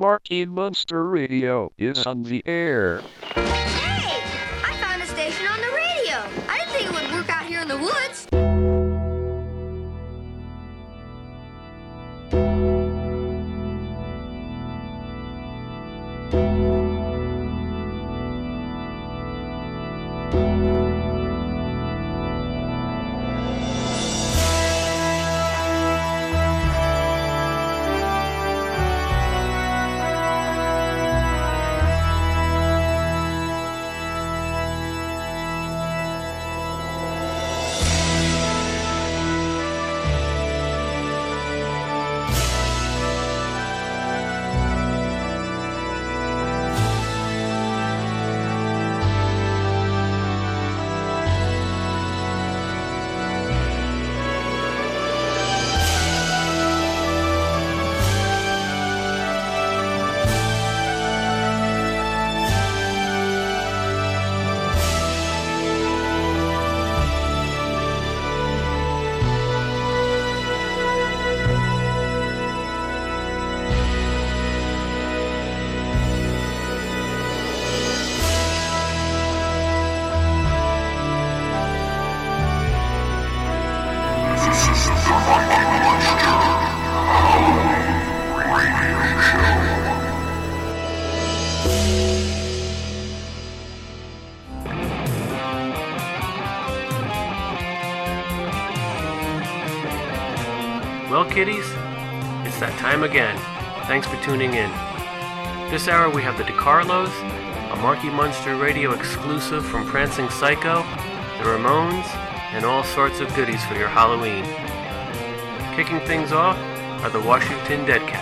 Marky Munster Radio is on the air. Hey! time again. Thanks for tuning in. This hour we have the DeCarlos, a Marky Munster radio exclusive from Prancing Psycho, the Ramones, and all sorts of goodies for your Halloween. Kicking things off are the Washington Deadcats.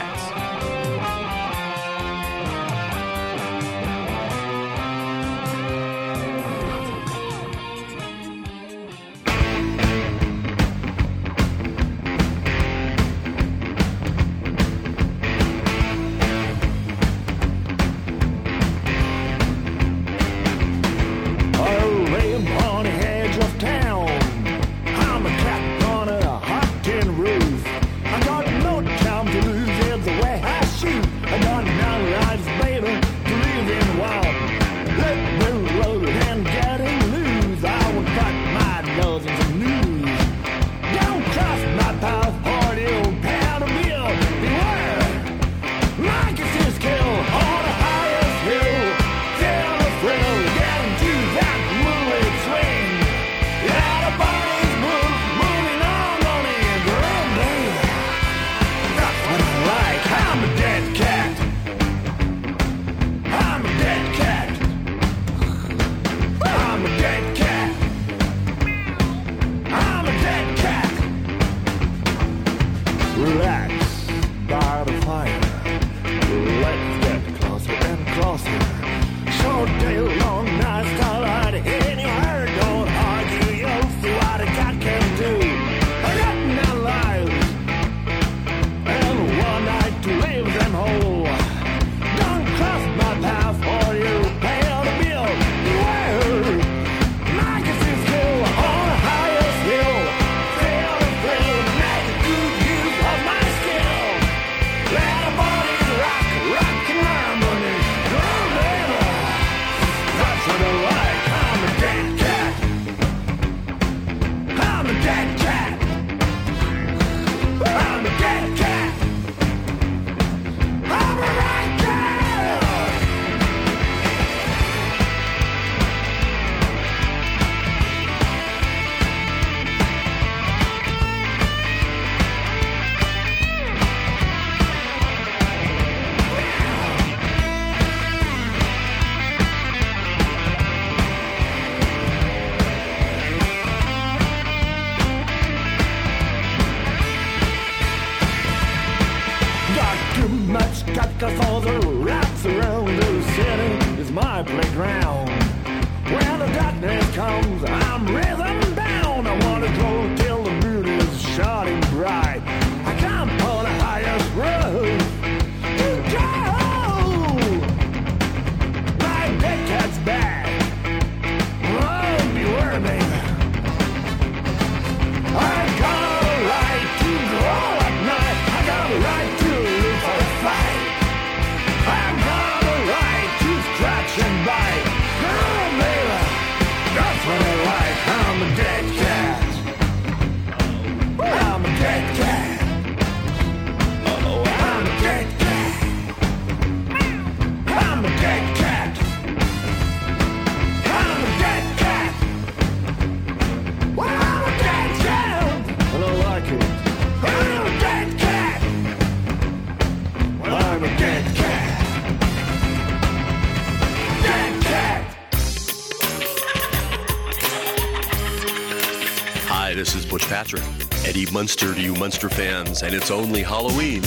Munster to you Munster fans, and it's only Halloween.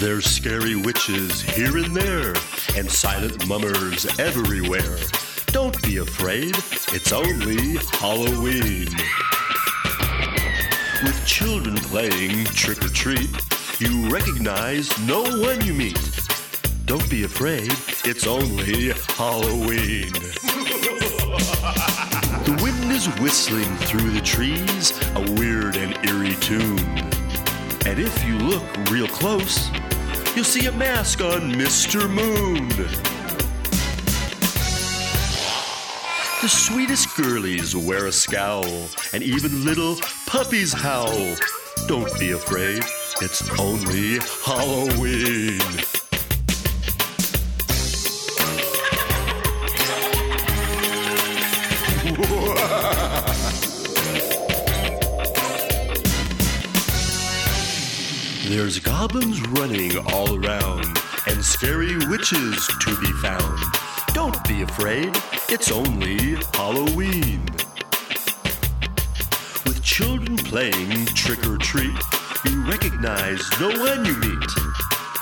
There's scary witches here and there, and silent mummers everywhere. Don't be afraid, it's only Halloween. With children playing trick or treat, you recognize no one you meet. Don't be afraid, it's only Halloween. the wind is whistling through the trees, a weird and eerie tune. And if you look real close, you'll see a mask on Mr. Moon. The sweetest girlies wear a scowl, and even little puppies howl. Don't be afraid, it's only Halloween. There's goblins running all around and scary witches to be found. Don't be afraid, it's only Halloween. With children playing trick or treat, you recognize no one you meet.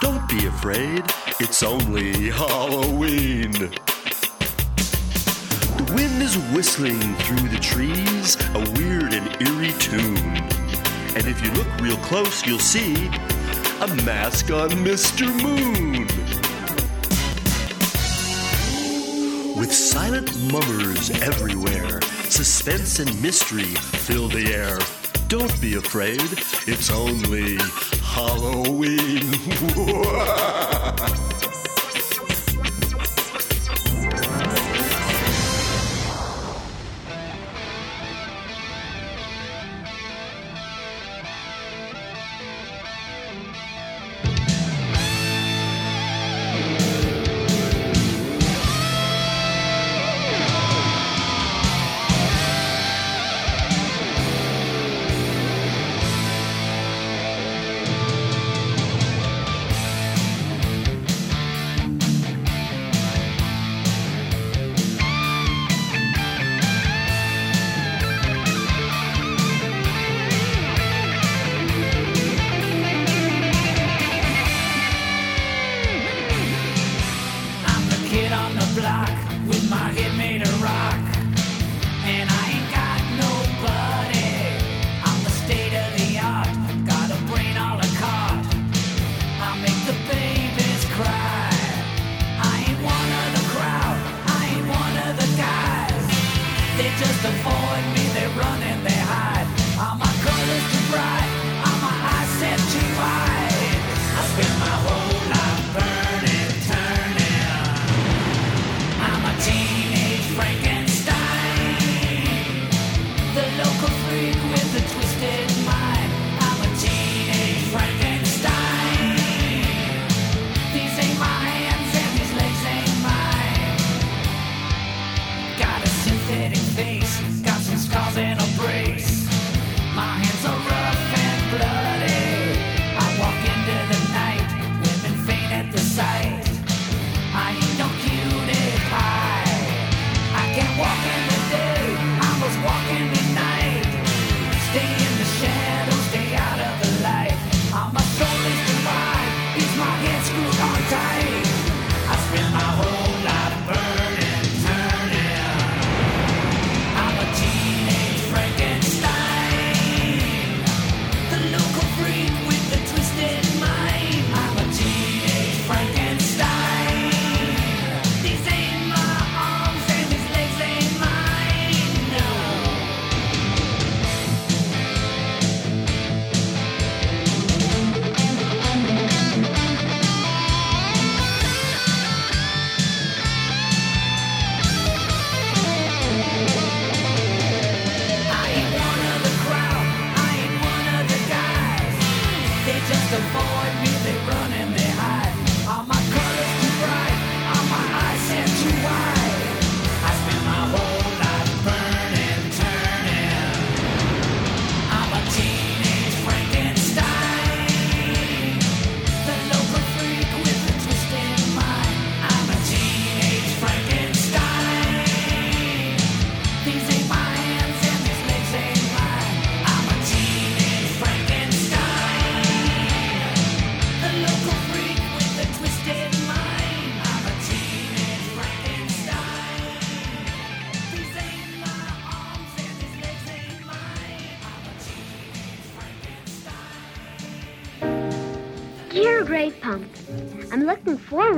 Don't be afraid, it's only Halloween. The wind is whistling through the trees, a weird and eerie tune. And if you look real close, you'll see a mask on Mr. Moon. With silent mummers everywhere, suspense and mystery fill the air. Don't be afraid, it's only Halloween.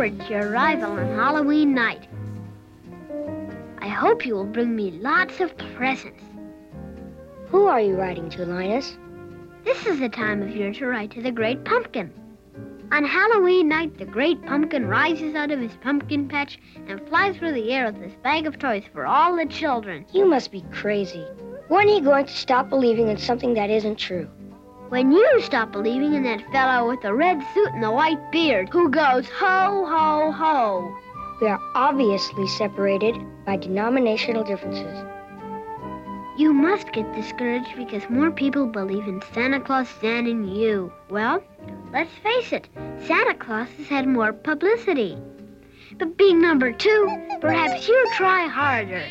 forward to your arrival on Halloween night. I hope you will bring me lots of presents. Who are you writing to, Linus? This is the time of year to write to the Great Pumpkin. On Halloween night, the Great Pumpkin rises out of his pumpkin patch and flies through the air with his bag of toys for all the children. You must be crazy. When are you going to stop believing in something that isn't true? When you stop believing in that fellow with the red suit and the white beard who goes ho, ho, ho. We are obviously separated by denominational differences. You must get discouraged because more people believe in Santa Claus than in you. Well, let's face it, Santa Claus has had more publicity. But being number two, perhaps you try harder.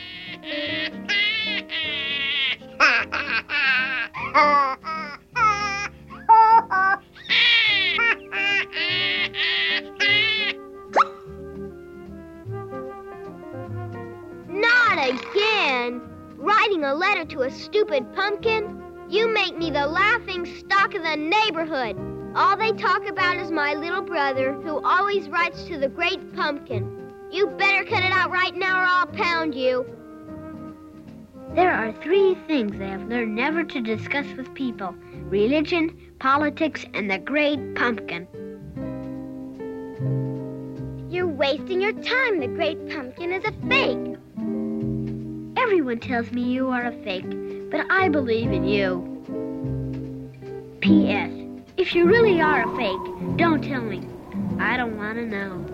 Not again! Writing a letter to a stupid pumpkin? You make me the laughing stock of the neighborhood. All they talk about is my little brother, who always writes to the great pumpkin. You better cut it out right now or I'll pound you. There are three things I have learned never to discuss with people religion, politics, and the great pumpkin. You're wasting your time. The great pumpkin is a fake. Everyone tells me you are a fake, but I believe in you. P.S. If you really are a fake, don't tell me. I don't want to know.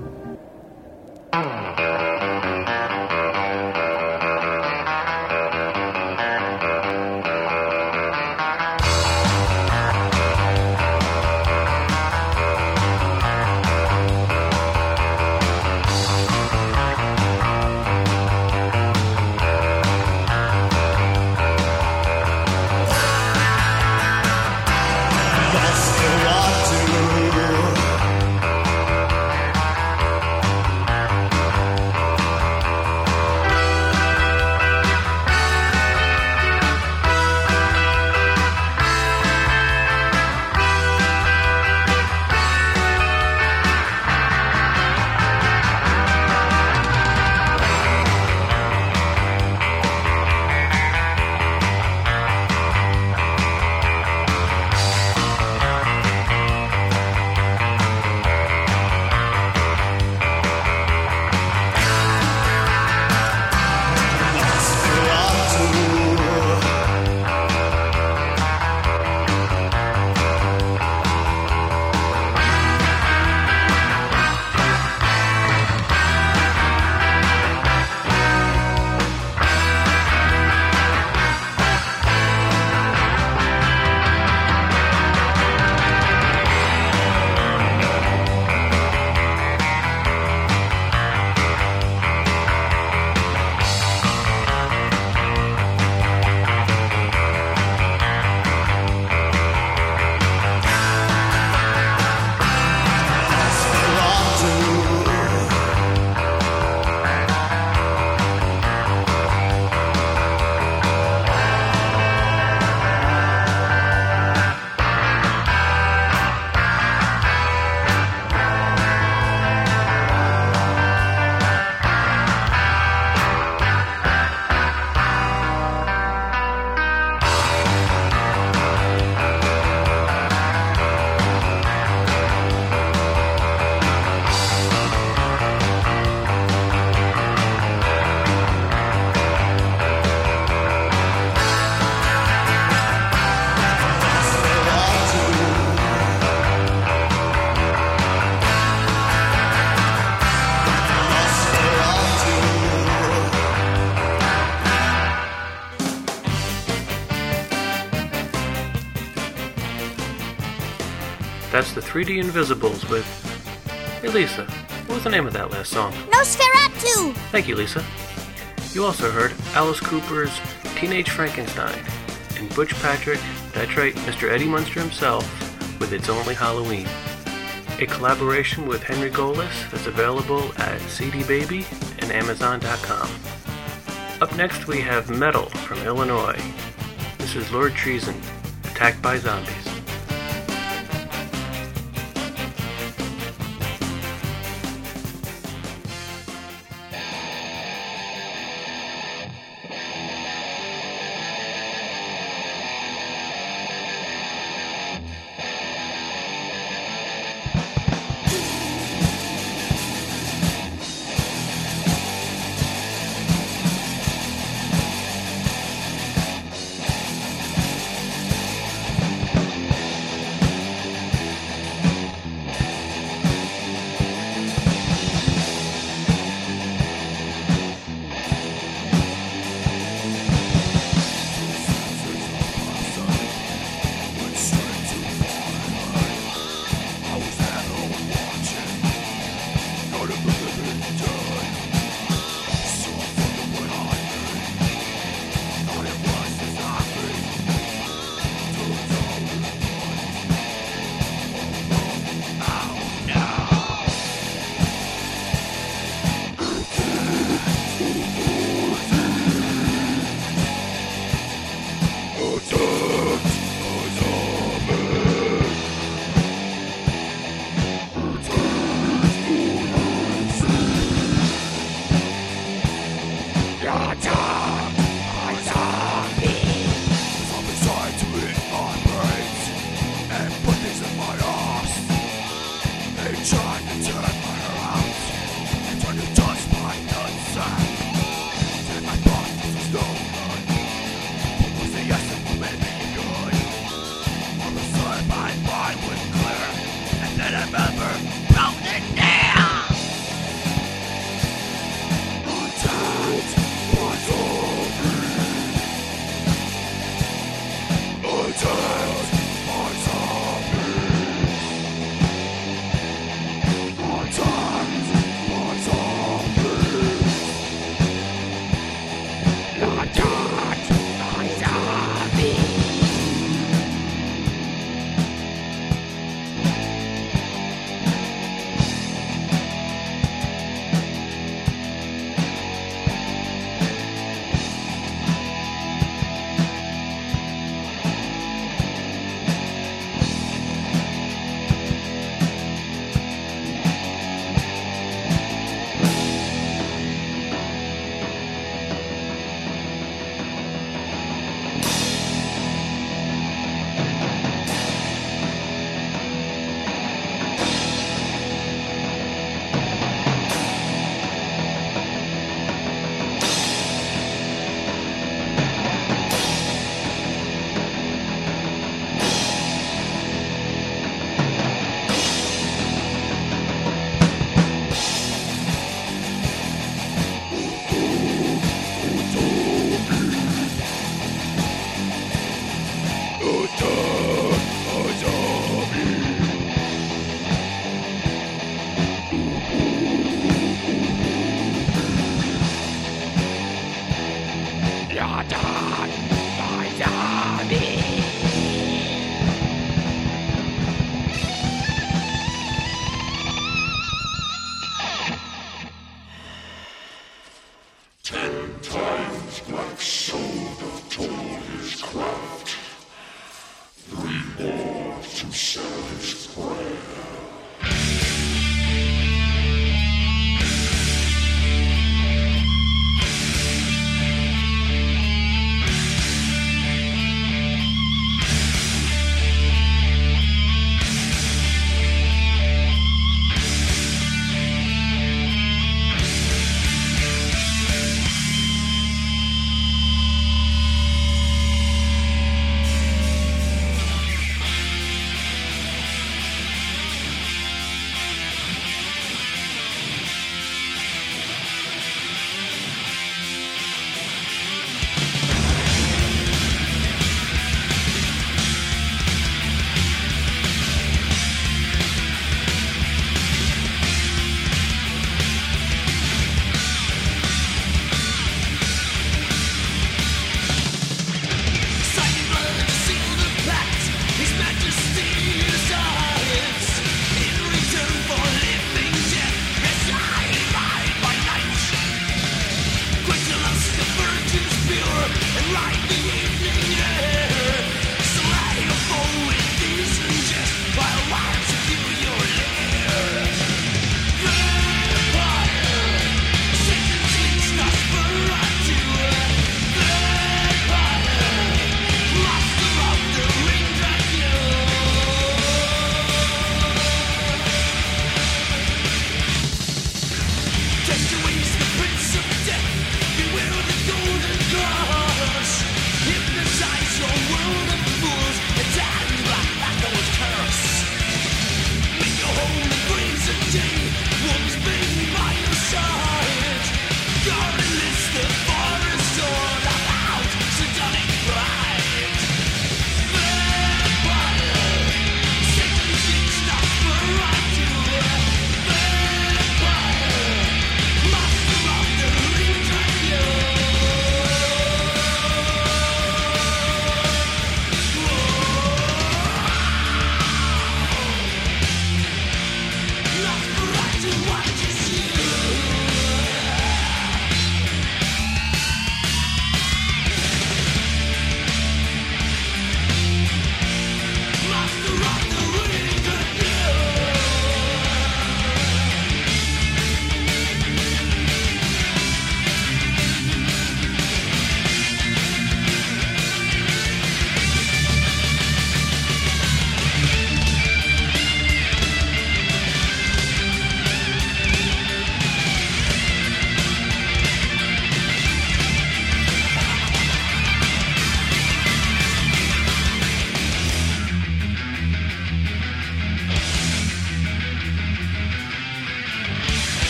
That's the 3D Invisibles with. Hey Lisa, what was the name of that last song? Nosferatu! Thank you, Lisa. You also heard Alice Cooper's Teenage Frankenstein and Butch Patrick, that's right, Mr. Eddie Munster himself, with It's Only Halloween. A collaboration with Henry Golis that's available at CD Baby and Amazon.com. Up next, we have Metal from Illinois. This is Lord Treason, Attacked by Zombies.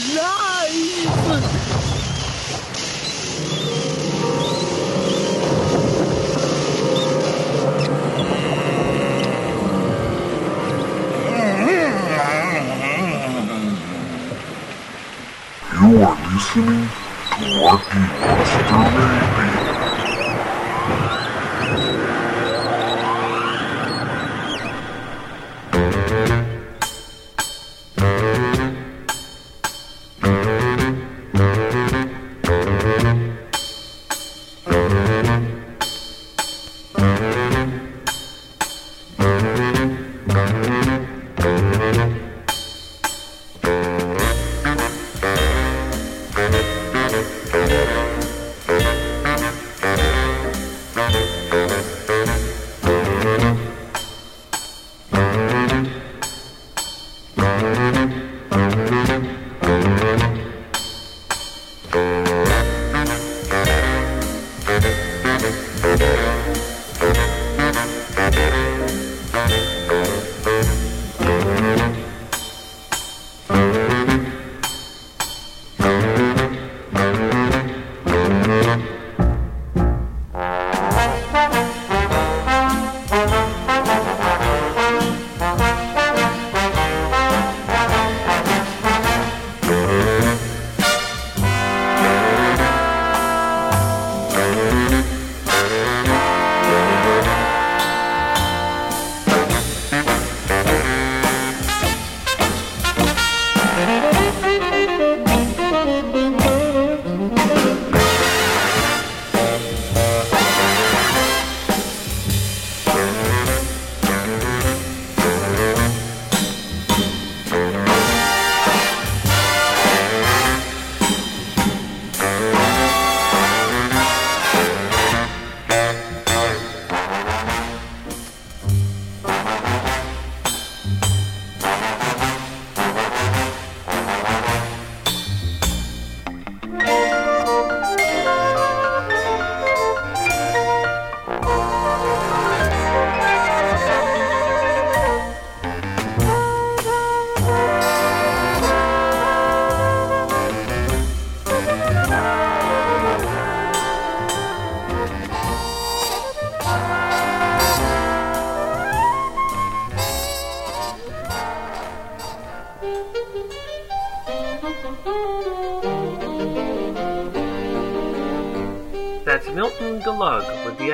It's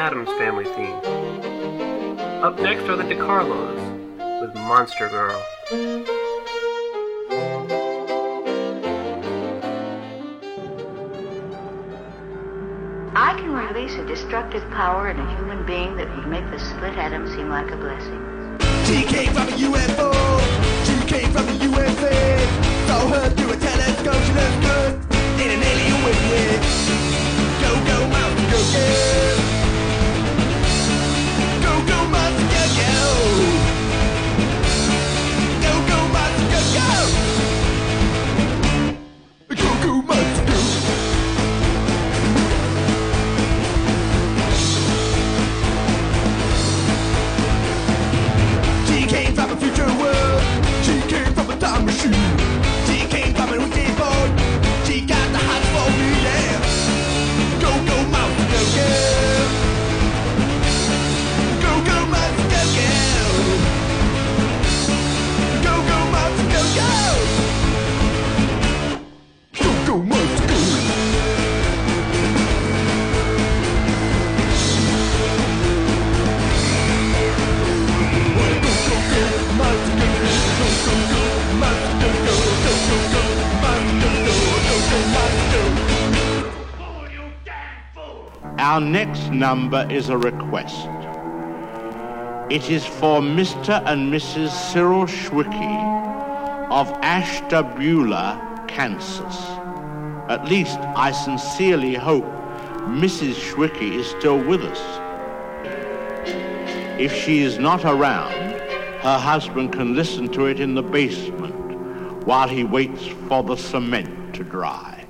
Addams Family theme. Up next are the DeCarlos with Monster Girl. I can release a destructive power in a human being that would make the split atom seem like a blessing. She came from a UFO. She came from the USA. Saw her number is a request. It is for Mr. and Mrs. Cyril Schwicke of Ashtabula, Kansas. At least I sincerely hope Mrs. Schwicke is still with us. If she is not around, her husband can listen to it in the basement while he waits for the cement to dry.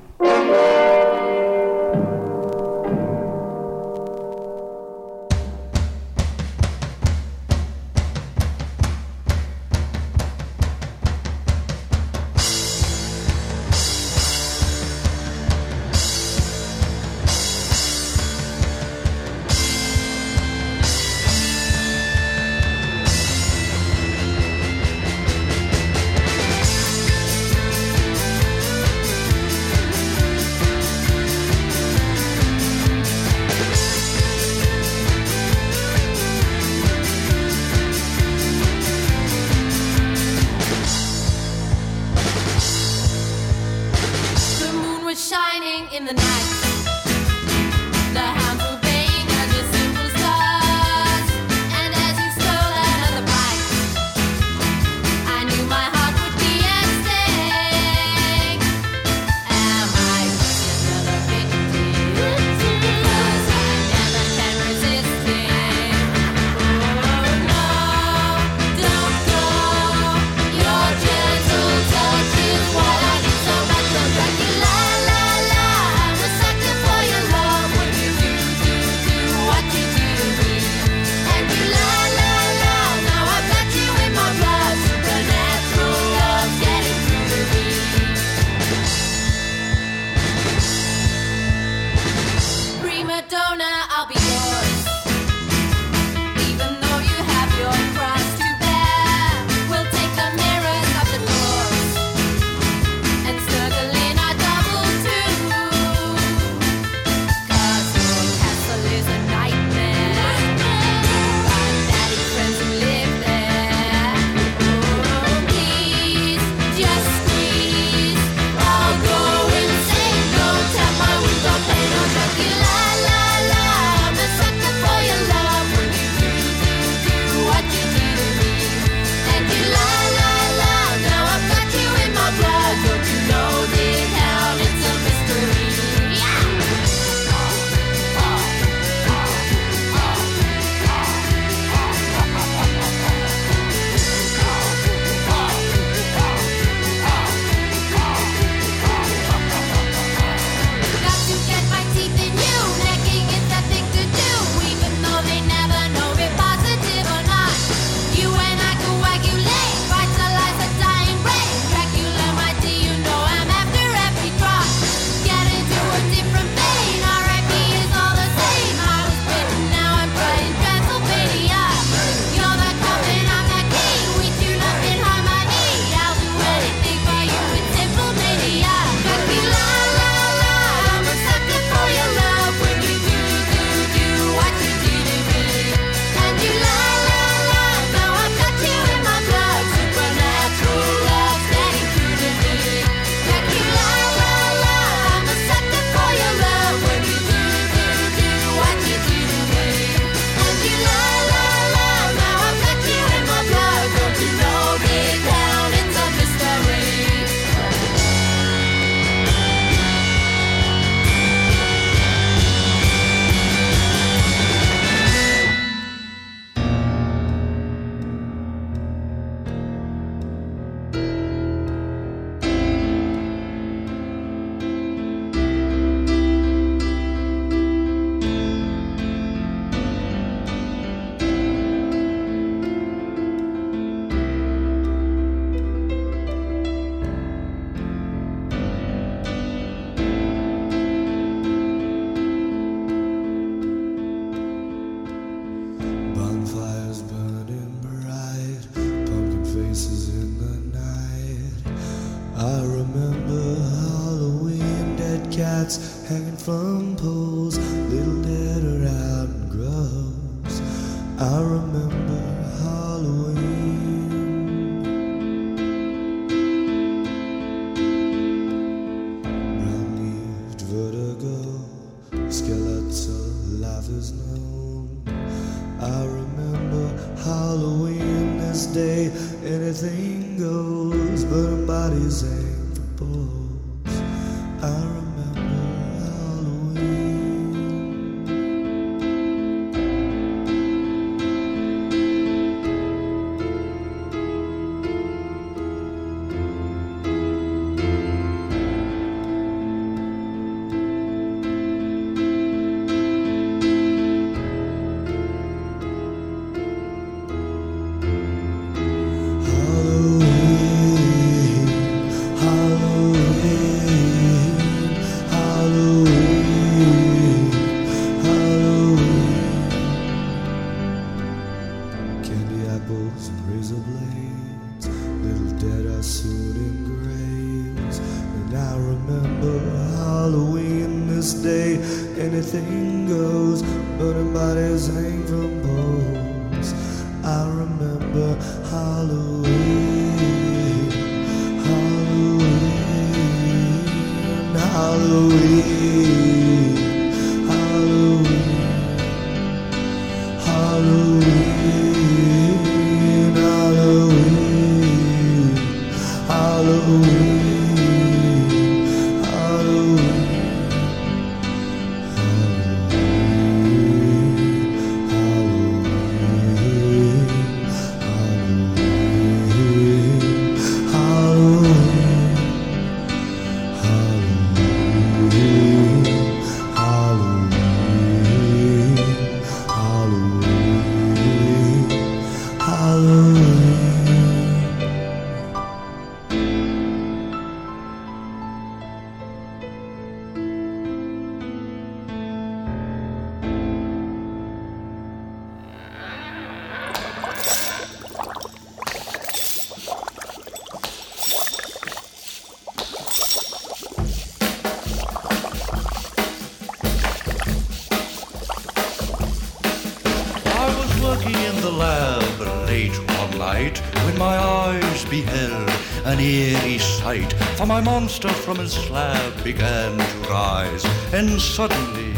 His slab began to rise, and suddenly,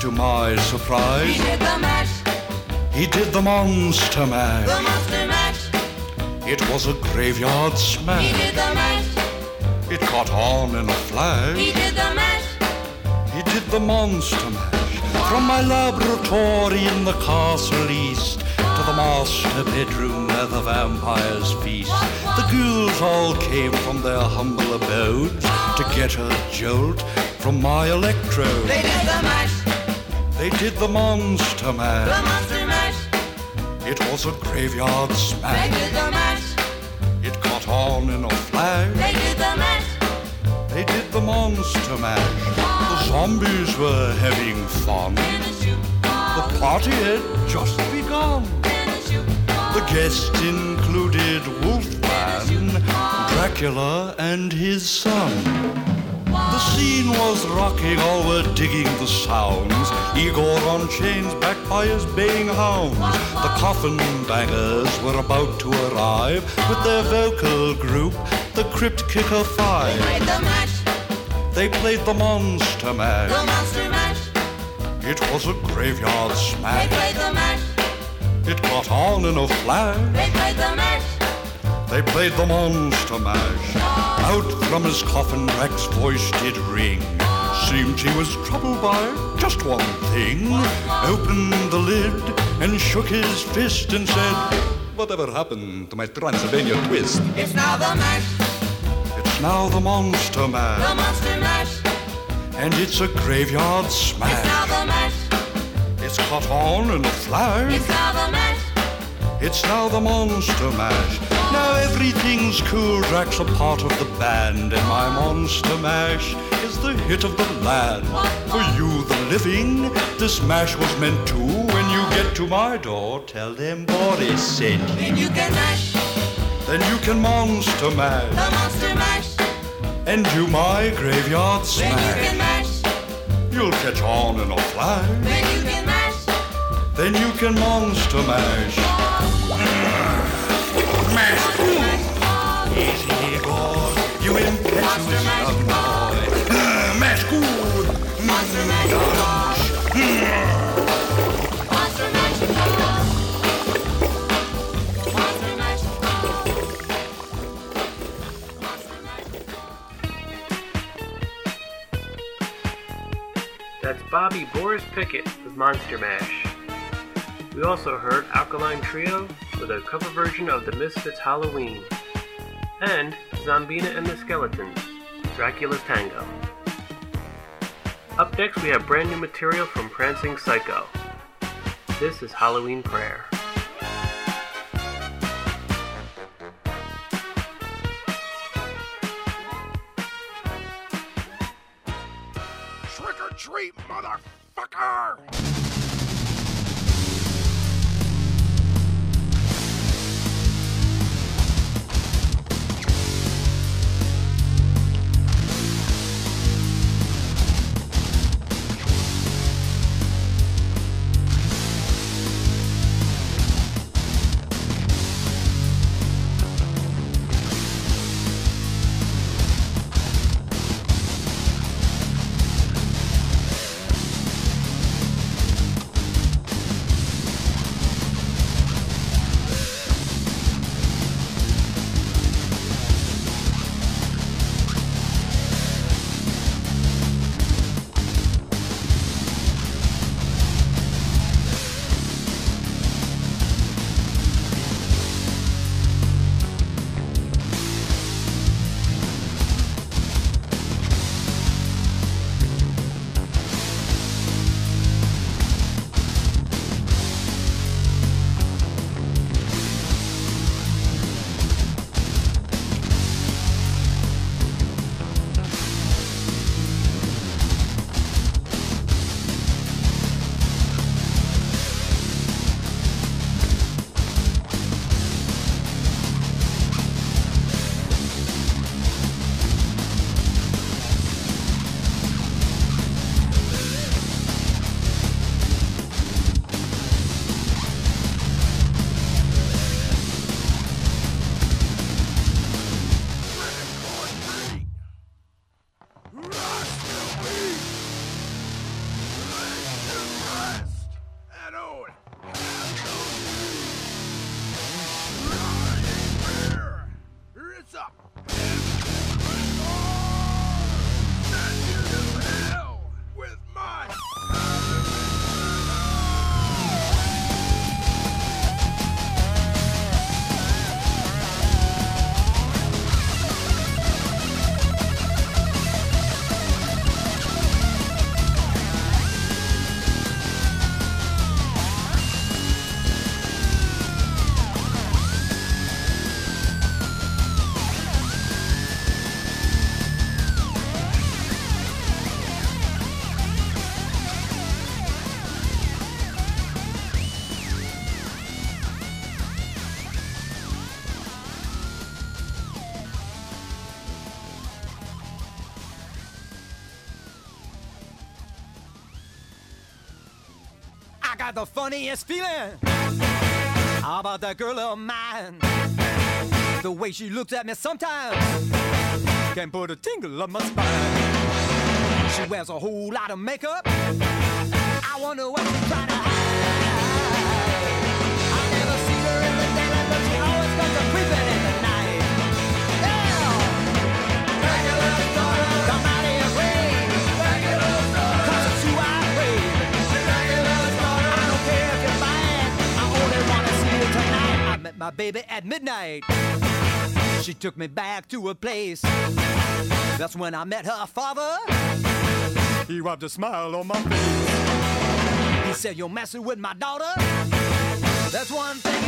to my surprise, He did the mash, he did the monster mash. the monster mash. It was a graveyard smash. He did the mash, It caught on in a flash. he did the mash. He did the monster mash from my laboratory in the castle east to the master bedroom where the vampires feast. The ghouls all came from their humble abodes get a jolt from my electrode. They did the mash, They did the monster mash. the monster mash. It was a graveyard smash. They did the mash, It caught on in a flash. they did the mash. They did the monster mash. The zombies were having fun. The party had just begun. The guests included Wolfman, Dracula, and his son. The scene was rocking, all were digging the sounds. Igor on chains, backed by his baying hounds. The coffin bangers were about to arrive with their vocal group, the Crypt Kicker Five. They Played the mash, They played the Monster Mash. the monster mash. It was a graveyard smash. They played the mash, It caught on in a flash. they played the mash. They played the Monster Mash. Out from his coffin, Drac's voice did ring. Seemed he was troubled by just one thing. Opened the lid and shook his fist and said, Whatever happened to my Transylvania twist? It's now the mash, It's now the Monster mash. the monster mash. And it's a graveyard smash. It's now the mash, It's caught on in a flash. it's now the mash. It's now the Monster Mash. Now everything's cool. Drac's a part of the band, and my Monster Mash is the hit of the land. For you, the living, this mash was meant to. When you get to my door, tell them Boris sent you. Then you can mash, Then you can Monster mash. the monster mash. and do my graveyard smash. Then you can mash. You'll catch on in a flash. then you can mash. Then you can Monster Mash. Igor. You impetuous young boy. Mash. Monster mash. That's Bobby Boris Pickett with Monster Mash. We also heard Alkaline Trio with a cover version of the Misfits Halloween, and Zombina and the Skeletons, Dracula's Tango. Up next, we have brand new material from Prancing Psycho. This is Halloween Prayer. Got the funniest feeling about that girl of mine. The way she looks at me sometimes can put a tingle up my spine. She wears a whole lot of makeup. I wonder what she's trying to hide. My baby at midnight. She took me back to a place. That's when I met her father. He wiped a smile on my face. He said, You're messing with my daughter. That's one thing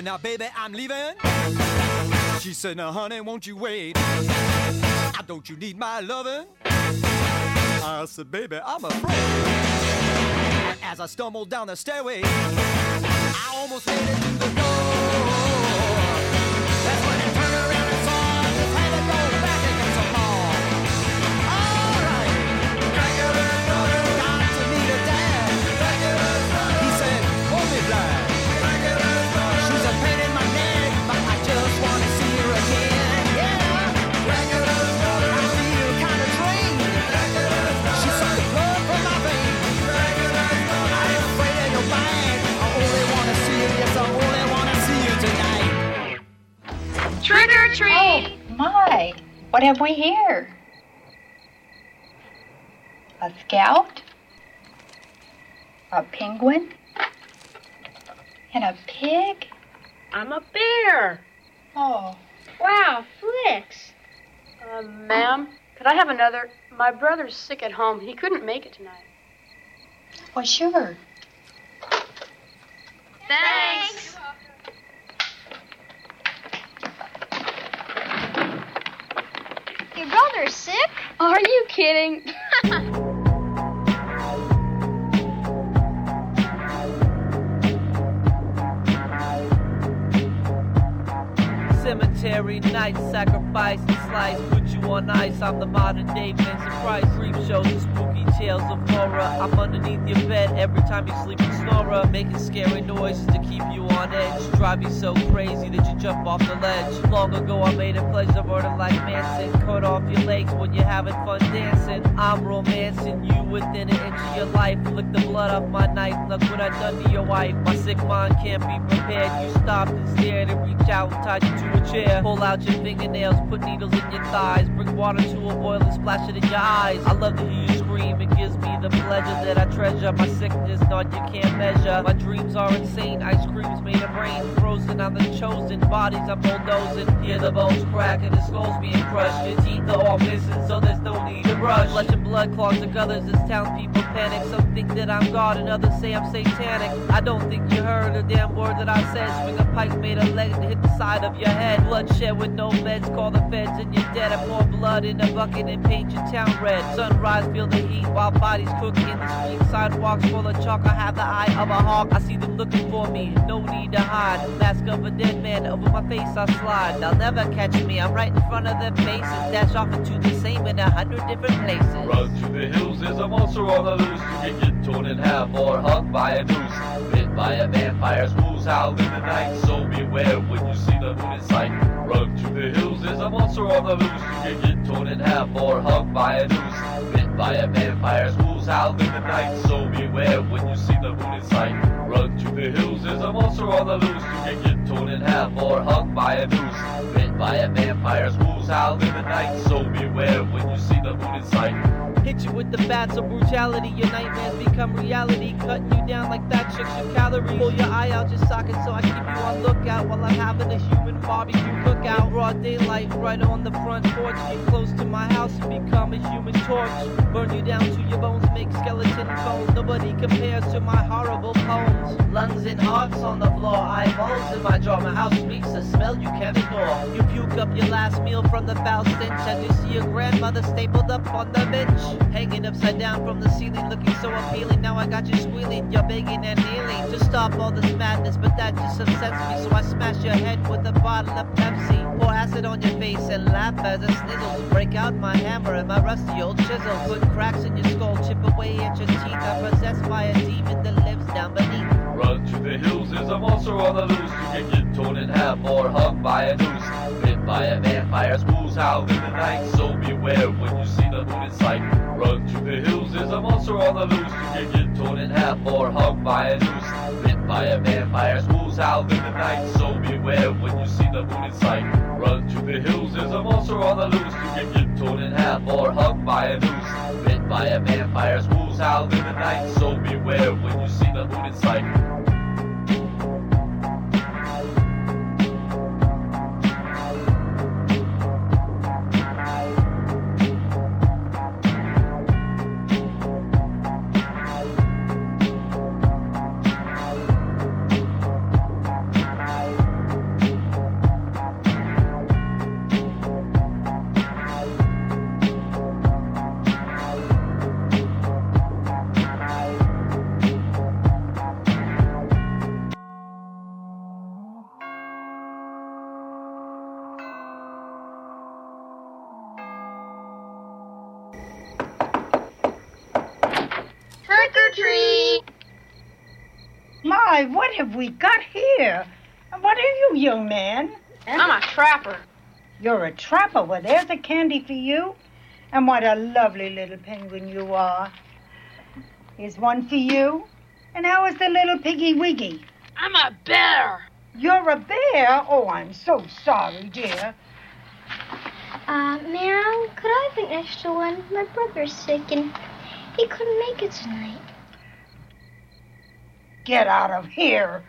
said, now, baby, I'm leaving. She said, now, honey, won't you wait? Ah, Don't you need my loving? I said, baby, I'm afraid. As I stumbled down the stairway, I almost made it to the door. Trick or treat! Oh, my. What have we here? A scout? A penguin? And a pig? I'm a bear. Oh. Wow, Flix. Uh, ma'am, could I have another? My brother's sick at home. He couldn't make it tonight. Well, sure. Thanks. Your brother's sick? Are you kidding? Cemetery night, sacrifice and slice, put you on ice. I'm the modern day Vincent Price. Creep shows and spooky tales of horror. I'm underneath your bed every time you sleep and snore, making scary noises to keep you on edge. Drive you so crazy that you jump off the ledge. Long ago I made a to murder like Manson. Cut off your legs when you're having fun dancing. I'm romancing you within an inch of your life. Lick the blood off my knife. Look what I done to your wife. My sick mind can't be prepared. You stopped and stared and reached out and tied you to a chair. Pull out your fingernails, put needles in your thighs. Bring water to a boil and splash it in your eyes. I love to hear you scream. It gives me the pleasure that I treasure. My sickness, none you can't measure. My dreams are insane. Ice cream's made of rain. Frozen, I'm the chosen. Bodies I'm bulldozing. Hear the bones crack and the skulls being crushed. Your teeth are all missing, so there's no need to rush. Flesh and blood clogs the gutters as townspeople panic. Some think that I'm God and others say I'm satanic. I don't think you heard a damn word that I said. Swing a pipe made of lead and hit the side of your head. Bloodshed with no meds. Call the feds and you're dead. I pour blood in a bucket and paint your town red. Sunrise, feel the heat while bodies cook in the street. Sidewalks full of chalk. I have the eye of a hawk. I see them looking for me. No need to hide. Mask of a dead man over my face. I slide. They'll never catch me. I'm right in front of their faces. Dash off into the same in a hundred different places. Run to the hills, there's a monster on the loose. You can get torn in half or hung by a noose. Bit by a vampire's wolves howl in the night. So beware when you see the moon in sight. Run to the hills, there's a monster on the loose. You can get torn in half or hung by a noose. Bit by a vampire's wolves howl in the night. So beware when you see the moon in sight. Run to the hills, there's a monster on the loose. You can get torn in half or hung by a noose. Bit by a vampire's wolves howl in the night. So beware when you see the moon in sight. Hit you with the bats of brutality. Your nightmares become reality. Cutting you down like that chicks your calories. Pull your eye out your socket so I keep you on lookout while I'm having a human barbecue cookout. Broad daylight, right on the front porch. Get close to my house and become a human torch. Burn you down to your bones, make skeleton bones. Nobody compares to my horrible poems. Lungs and hearts on the floor, eyeballs in my jaw. My house reeks a smell you can't ignore. You puke up your last meal from the foul stench as you see your grandmother stapled up on the bench. Hanging upside down from the ceiling, looking so appealing. Now I got you squealing, you're begging and kneeling to stop all this madness, but that just upsets me. So I smash your head with a bottle of Pepsi. Pour acid on your face and laugh as it snizzles. Break out my hammer and my rusty old chisel. Cracks in your skull, chip away at your teeth. I'm possessed by a demon that lives down beneath. Run to the hills, there's a monster on the loose. You can get torn in half or hung by a noose. Bit by a vampire's wolves howl in the night. So beware when you see the moon in sight. Run to the hills, there's a monster on the loose. You can get torn in half or hung by a noose. Bit by a vampire's wolves howl in the night. So beware when you see the moon in sight. Run to the hills, there's a monster on the loose. You can get torn in half or hung by a noose. Bit by a vampire's wolves howl in the night. So beware when you see the moon in sight. Trick or treat! My, what have we got here? And What are you, young man? I'm a trapper. You're a trapper. Well, there's a candy for you. And what a lovely little penguin you are. Here's one for you. And how is the little piggy wiggy? I'm a bear. You're a bear? Oh, I'm so sorry, dear. Uh, Meow, could I have an extra one? My brother's sick and he couldn't make it tonight. Get out of here.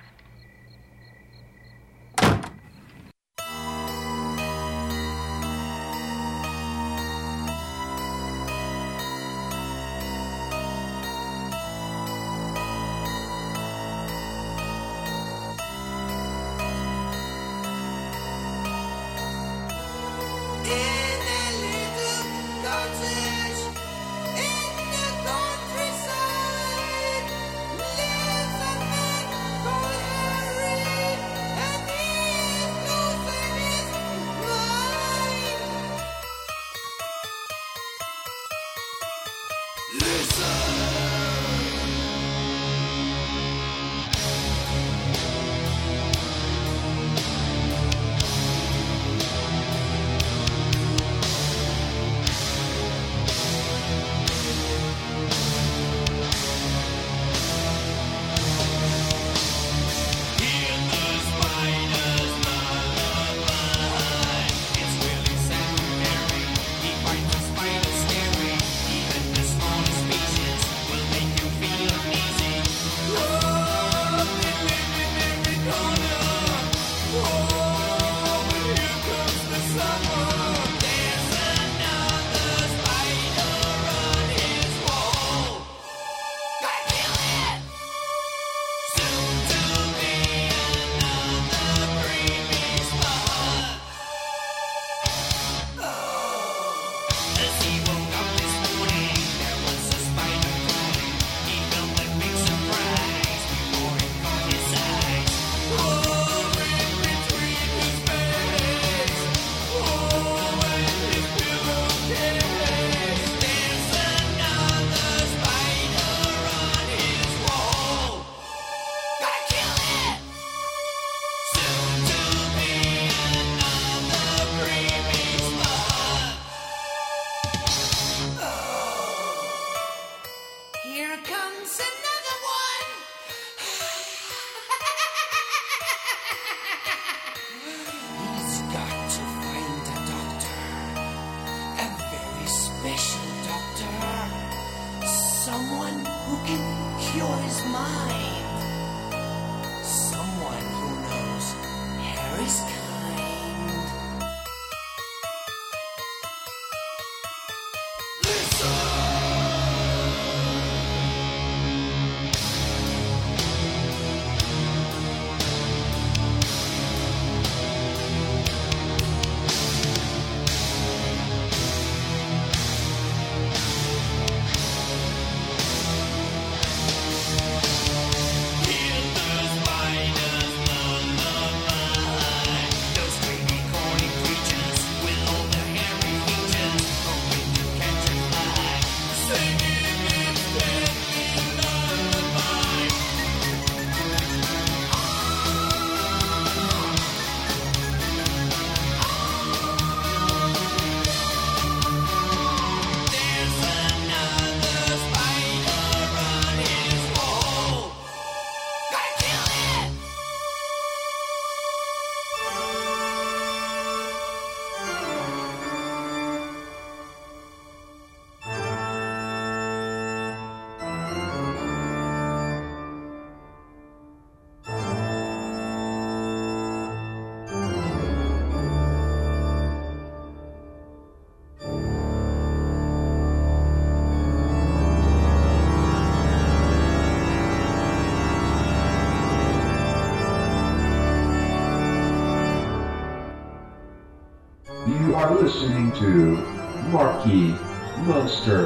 Listening to Marky Munster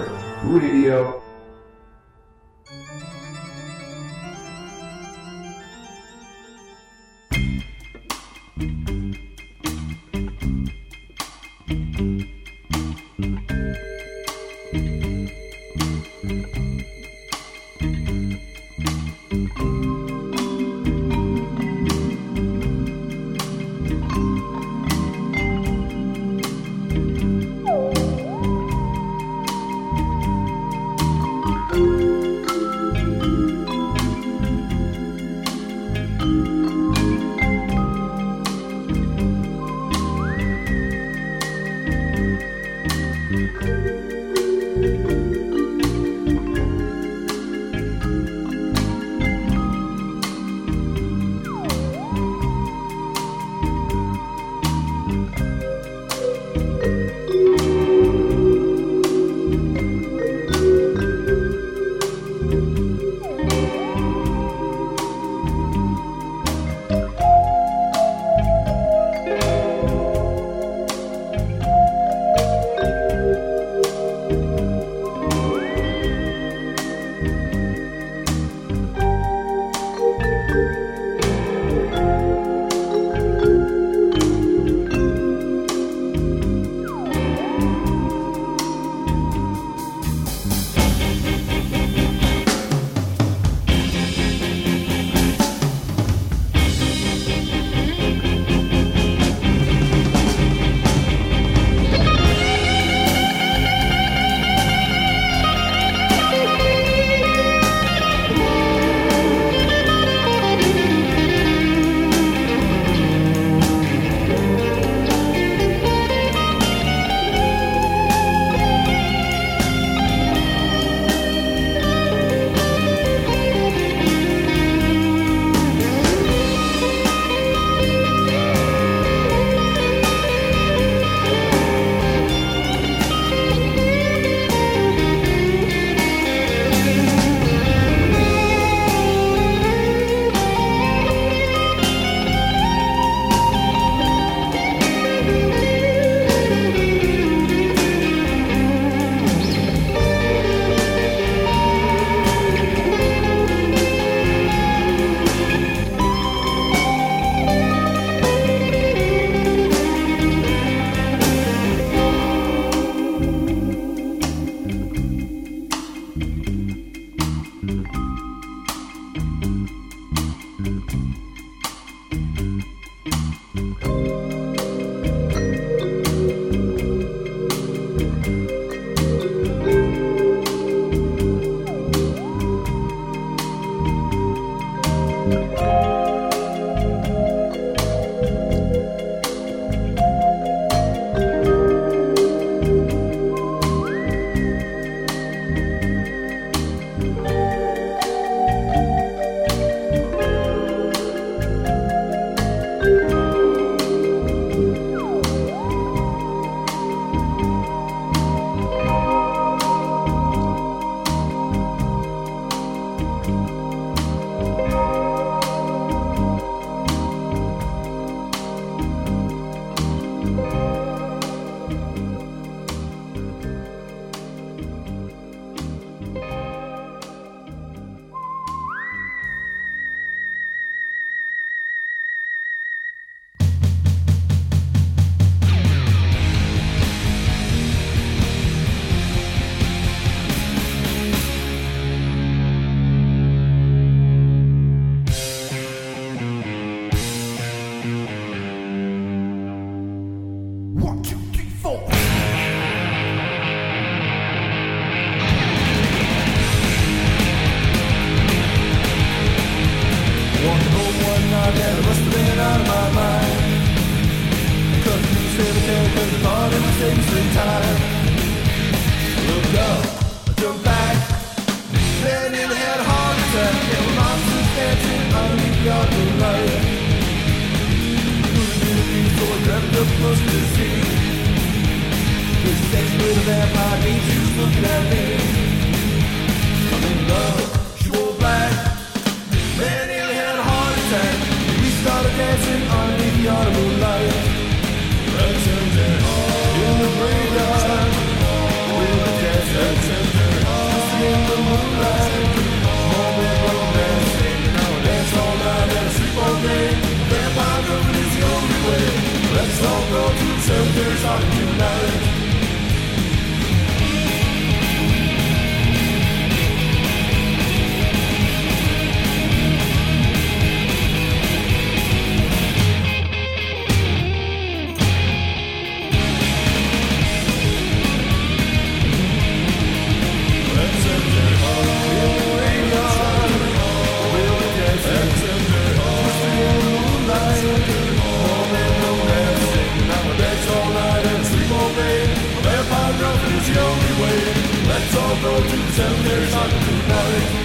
boat and tenders on the.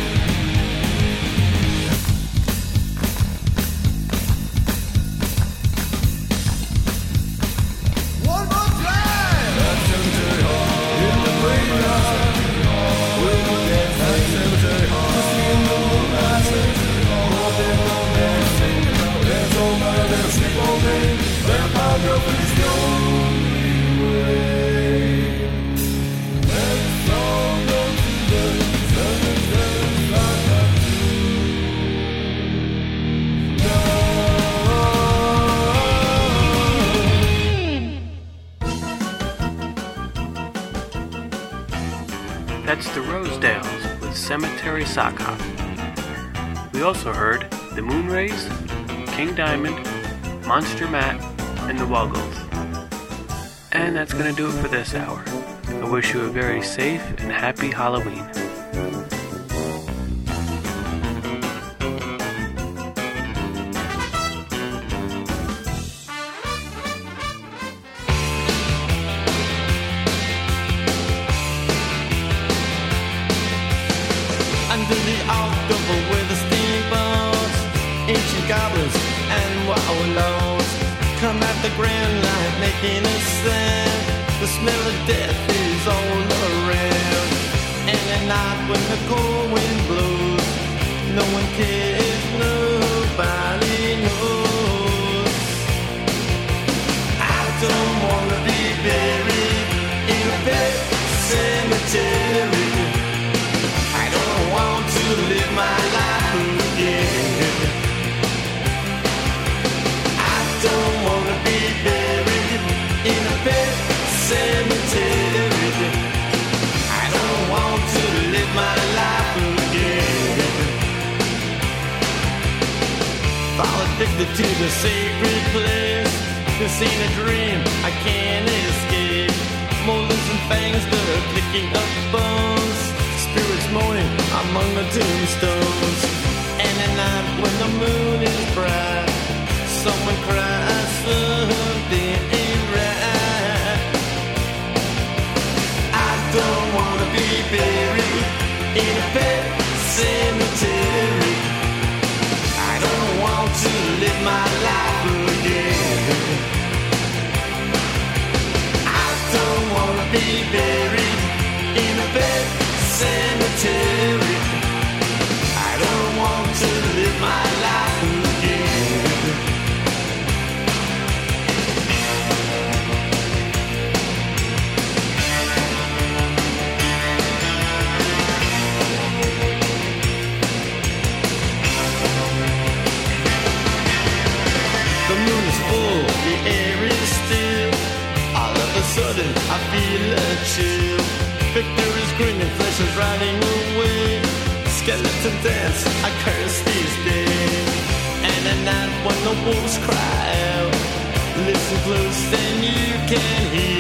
Cemetery Sock Hop. We also heard the Moonrays, King Diamond, Monster Matt, and the Wuggles. And that's going to do it for this hour. I wish you a very safe and happy Halloween. Wallows come at the grand light making a sound. The smell of death is all around. And at night when the cold wind blows, no one cares, nobody knows. I don't wanna be buried in a pet cemetery. I don't want to live my life addicted to the sacred place. This ain't a dream, I can't escape. Molars and fangs that are picking up bones. Spirits moaning among the tombstones. And at night when the moon is bright, someone cries something ain't right. I don't wanna be buried in a pet cemetery. Cemetery. I don't want to be buried in a bed, sanitary. I don't want to live my life again. I curse these days. And at night when the wolves cry out, listen close, then you can hear